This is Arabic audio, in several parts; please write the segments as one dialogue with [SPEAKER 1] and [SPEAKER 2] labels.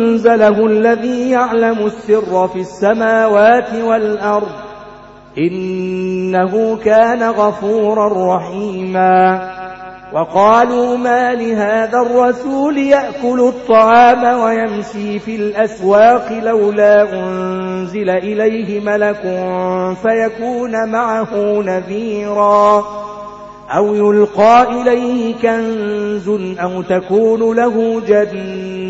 [SPEAKER 1] أنزله الذي يعلم السر في السماوات والأرض إنه كان غفورا رحيما. وقالوا ما لهذا الرسول يأكل الطعام ويمشي في الأسواق لولا أنزل إليه ملك فيكون معه نذيرا. أو يلقى إليه كنز أو تكون له جنة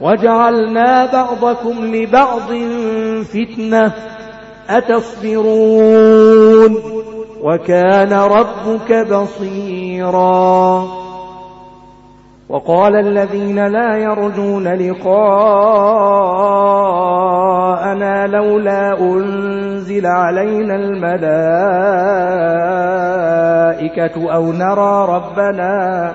[SPEAKER 1] وجعلنا بعضكم لبعض فتنة. أتصبرون؟ وكان ربك بصيرا. وقال الذين لا يرجون لقاءنا لولا أنزل علينا الملائكة أو نرى ربنا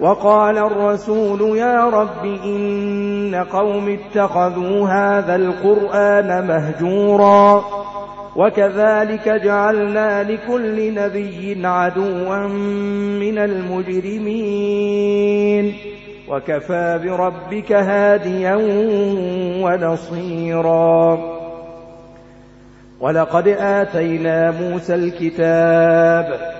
[SPEAKER 1] وقال الرسول يا رب إن قوم اتخذوا هذا القرآن مهجورا وكذلك جعلنا لكل نبي عدوا من المجرمين وكفى بربك هاديا ونصيرا ولقد آتينا موسى الكتاب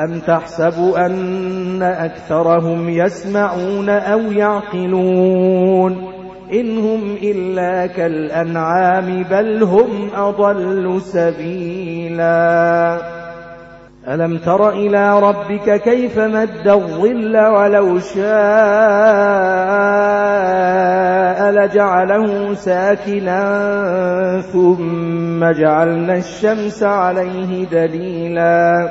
[SPEAKER 1] أم تحسب أن أكثرهم يسمعون أو يعقلون إن هم إلا كالأنعام بل هم أضل سبيلا ألم تر إلى ربك كيف مد الظل ولو شاء لجعله ساكنا ثم جعلنا الشمس عليه دليلا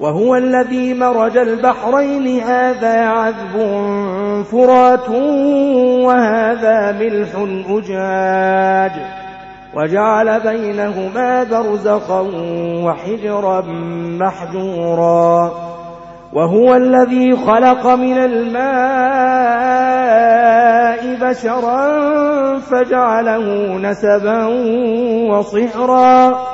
[SPEAKER 1] وهو الذي مرج البحرين. هذا عذب فرات وهذا ملح أجاج. وجعل بينهما برزقا وحجرا محجورا. وهو الذي خلق من الماء بشرا فجعله نسبا وصهرا